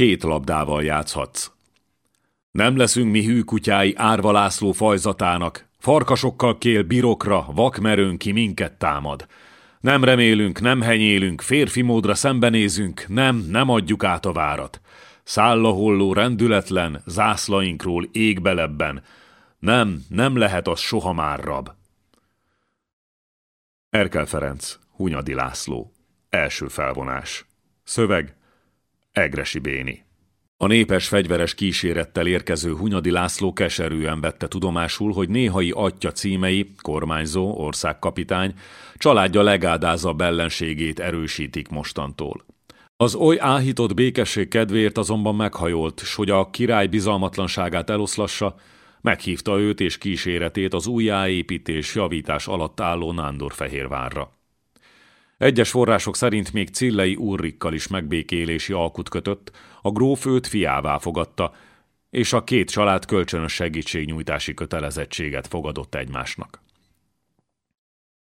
két labdával játszhatsz. Nem leszünk mi hű kutyái Árva László fajzatának, farkasokkal kél birokra, vakmerőn ki minket támad. Nem remélünk, nem henyélünk, férfi módra szembenézünk, nem, nem adjuk át a várat. Szállaholló rendületlen, zászlainkról égbelebben. Nem, nem lehet az soha már rab. Erkel Ferenc, Hunyadi László. Első felvonás. Szöveg Egresi Béni. A népes fegyveres kísérettel érkező Hunyadi László keserűen vette tudomásul, hogy néhai atya címei, kormányzó, országkapitány, családja legáldáza ellenségét erősítik mostantól. Az oly áhított békesség kedvéért azonban meghajolt, s hogy a király bizalmatlanságát eloszlassa, meghívta őt és kíséretét az újjáépítés javítás alatt álló Nándorfehérvárra. Egyes források szerint még Cillei Urrikkal is megbékélési alkut kötött, a grófőt fiává fogadta, és a két család kölcsönös segítségnyújtási kötelezettséget fogadott egymásnak.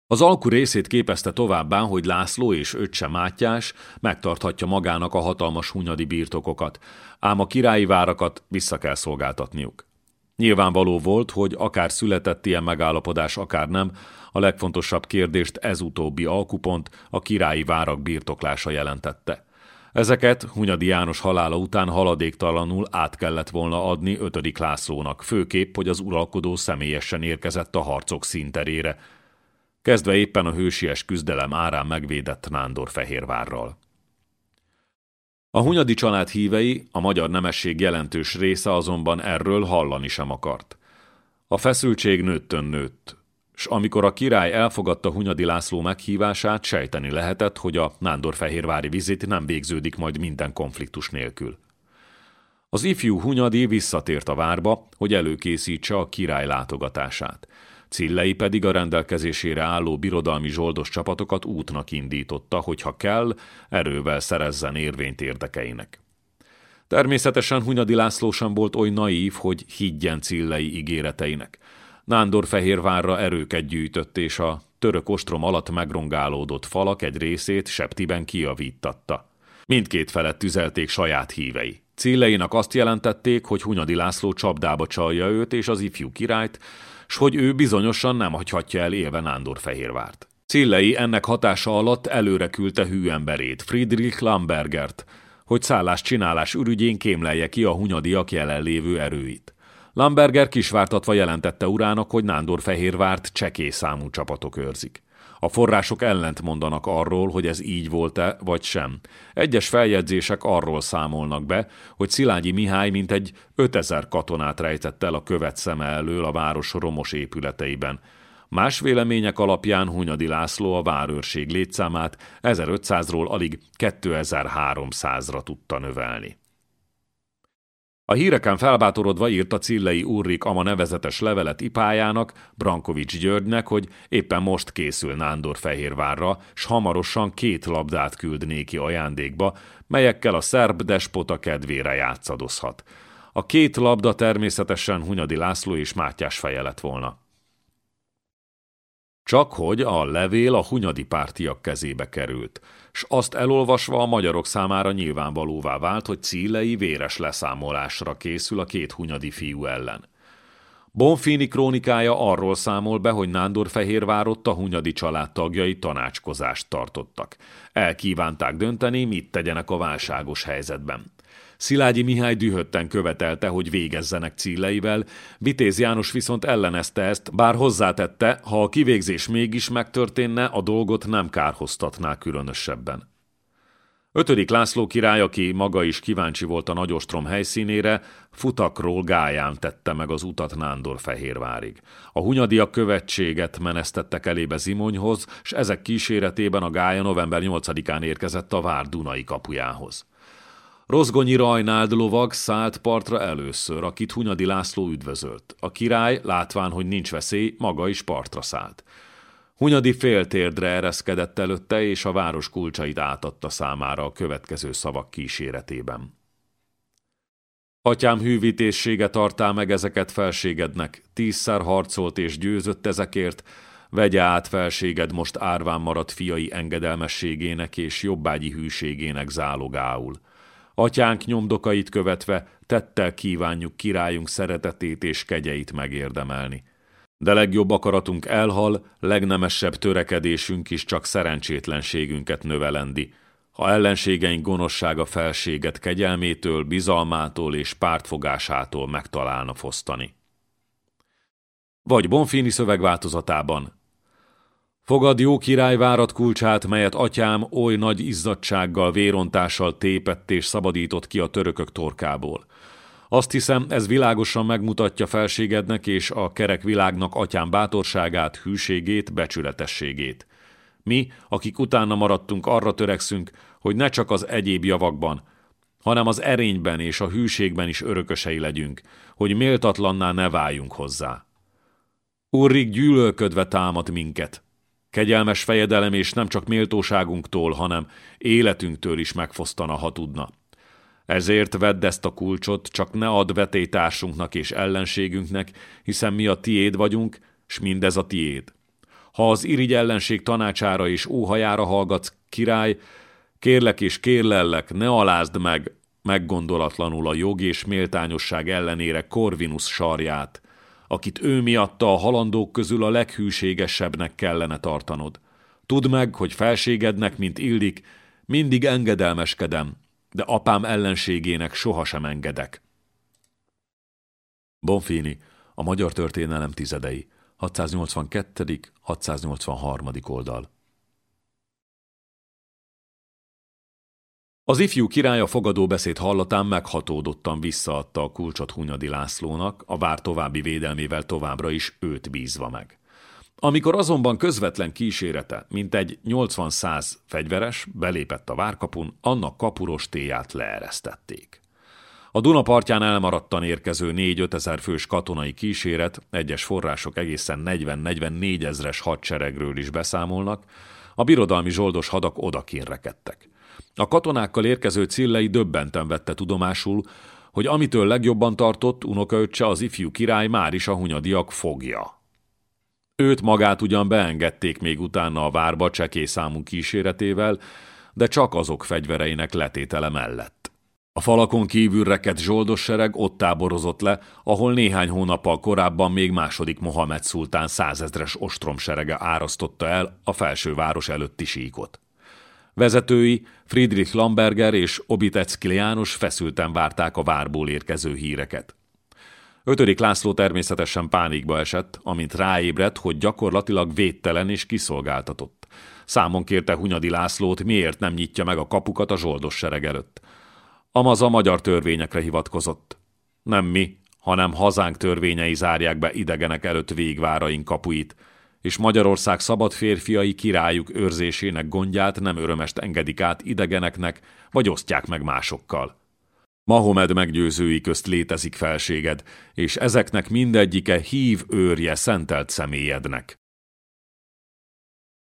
Az alku részét képezte továbbá, hogy László és öccse Mátyás megtarthatja magának a hatalmas hunyadi birtokokat, ám a királyi várakat vissza kell szolgáltatniuk. Nyilvánvaló volt, hogy akár született ilyen megállapodás, akár nem, a legfontosabb kérdést ez utóbbi alkupont a királyi várak birtoklása jelentette. Ezeket Hunyadi János halála után haladéktalanul át kellett volna adni ötödik Lászlónak, főképp, hogy az uralkodó személyesen érkezett a harcok színterére, kezdve éppen a hősies küzdelem árán megvédett Nándor Fehérvárral. A Hunyadi család hívei, a magyar nemesség jelentős része azonban erről hallani sem akart. A feszültség nőttön nőtt, s amikor a király elfogadta Hunyadi László meghívását, sejteni lehetett, hogy a Nándorfehérvári vizit nem végződik majd minden konfliktus nélkül. Az ifjú Hunyadi visszatért a várba, hogy előkészítse a király látogatását. Cillei pedig a rendelkezésére álló birodalmi zsoldos csapatokat útnak indította, hogy ha kell, erővel szerezzen érvényt érdekeinek. Természetesen Hunyadi László sem volt oly naív, hogy higgyen Cillei ígéreteinek. Nándor Fehérvárra erőket gyűjtött, és a török ostrom alatt megrongálódott falak egy részét septiben kiavítatta. Mindkét felett tüzelték saját hívei. Cilleinak azt jelentették, hogy Hunyadi László csapdába csalja őt és az ifjú királyt, s hogy ő bizonyosan nem hagyhatja el élve Nándor Fehérvárt. Cillei ennek hatása alatt előre küldte hű emberét, Friedrich Lambergert, hogy szállás-csinálás ürügyén kémlelje ki a hunyadiak jelenlévő erőit. Lamberger kisvártatva jelentette urának, hogy Nándor Fehérvárt csekély számú csapatok őrzik. A források ellent mondanak arról, hogy ez így volt-e, vagy sem. Egyes feljegyzések arról számolnak be, hogy Szilágyi Mihály mintegy 5000 katonát rejtett el a követ szeme elől a város romos épületeiben. Más vélemények alapján Hunyadi László a várőrség létszámát 1500-ról alig 2300-ra tudta növelni. A híreken felbátorodva írta Cillei Urrik Ama nevezetes levelet Ipájának, Brankovics Györgynek, hogy éppen most készül Nándor Fehérvárra, s hamarosan két labdát küld néki ajándékba, melyekkel a szerb despota kedvére játszadozhat. A két labda természetesen Hunyadi László és Mátyás feje lett volna. Csak hogy a levél a hunyadi pártiak kezébe került, s azt elolvasva a magyarok számára nyilvánvalóvá vált, hogy Cílei véres leszámolásra készül a két hunyadi fiú ellen. Bonfini krónikája arról számol be, hogy Nándor Fehérvárott a hunyadi család tagjai tanácskozást tartottak. Elkívánták dönteni, mit tegyenek a válságos helyzetben. Szilágyi Mihály dühötten követelte, hogy végezzenek cíleivel, Vitéz János viszont ellenezte ezt, bár hozzátette, ha a kivégzés mégis megtörténne, a dolgot nem kárhoztatná különösebben. Ötödik László király, aki maga is kíváncsi volt a nagyostrom helyszínére, futakról gáján tette meg az utat Nándor Fehérvárig. A hunyadiak követséget menesztettek elébe Zimonyhoz, s ezek kíséretében a gája november 8-án érkezett a Vár Dunai kapujához. Rozgonyi Rajnáld lovag szállt partra először, akit Hunyadi László üdvözölt. A király, látván, hogy nincs veszély, maga is partra szállt. Hunyadi féltérdre ereszkedett előtte, és a város kulcsait átadta számára a következő szavak kíséretében. Atyám hűvítészsége tartá meg ezeket felségednek, tízszer harcolt és győzött ezekért, vegye át felséged most árván maradt fiai engedelmességének és jobbágyi hűségének zálogául. Atyánk nyomdokait követve tettel kívánjuk királyunk szeretetét és kegyeit megérdemelni. De legjobb akaratunk elhal, legnemesebb törekedésünk is csak szerencsétlenségünket növelendi, ha ellenségeink gonoszsága felséget kegyelmétől, bizalmától és pártfogásától megtalálna fosztani. Vagy Bonfini szövegváltozatában. Fogad jó király várat kulcsát, melyet atyám oly nagy izzadsággal, vérontással tépett és szabadított ki a törökök torkából. Azt hiszem, ez világosan megmutatja felségednek és a kerek világnak atyám bátorságát, hűségét, becsületességét. Mi, akik utána maradtunk, arra törekszünk, hogy ne csak az egyéb javakban, hanem az erényben és a hűségben is örökösei legyünk, hogy méltatlanná ne váljunk hozzá. Urrik gyűlölködve támad minket. Kegyelmes fejedelem és nem csak méltóságunktól, hanem életünktől is megfosztana, ha tudna. Ezért vedd ezt a kulcsot, csak ne add vetétársunknak és ellenségünknek, hiszen mi a tiéd vagyunk, s mindez a tiéd. Ha az irigy ellenség tanácsára és óhajára hallgatsz, király, kérlek és kérlellek, ne alázd meg meggondolatlanul a jog és méltányosság ellenére Corvinus sarját, akit ő miatta a halandók közül a leghűségesebbnek kellene tartanod. Tudd meg, hogy felségednek, mint illik, mindig engedelmeskedem, de apám ellenségének sohasem engedek. Bonfini, a magyar történelem tizedei, 682. 683. oldal. Az ifjú király a fogadóbeszéd hallatán meghatódottan visszaadta a kulcsot Hunyadi Lászlónak, a vár további védelmével továbbra is őt bízva meg. Amikor azonban közvetlen kísérete, mint egy 80-100 fegyveres, belépett a várkapun, annak kapurostéját leeresztették. A Duna partján elmaradtan érkező 4-5 ezer fős katonai kíséret, egyes források egészen 40-44 ezres hadseregről is beszámolnak, a birodalmi zsoldos hadak odakin rekedtek. A katonákkal érkező cillei döbbenten vette tudomásul, hogy amitől legjobban tartott unokaöccse az ifjú király már is a hunyadiak fogja. Őt magát ugyan beengedték még utána a várba cseké számú kíséretével, de csak azok fegyvereinek letétele mellett. A falakon kívül rekedt zsoldos sereg ott táborozott le, ahol néhány hónappal korábban még második Mohamed szultán százezres ostromserege árasztotta el a felső város előtti síkot. Vezetői Friedrich Lamberger és Obitecki János feszülten várták a várból érkező híreket. Ötödik László természetesen pánikba esett, amint ráébredt, hogy gyakorlatilag védtelen és kiszolgáltatott. Számon kérte Hunyadi Lászlót, miért nem nyitja meg a kapukat a zsoldos sereg előtt. Amaz a magyar törvényekre hivatkozott. Nem mi, hanem hazánk törvényei zárják be idegenek előtt végváraink kapuit, és Magyarország szabad férfiai királyuk őrzésének gondját nem örömest engedik át idegeneknek, vagy osztják meg másokkal. Mahomed meggyőzői közt létezik felséged, és ezeknek mindegyike hív őrje szentelt személyednek.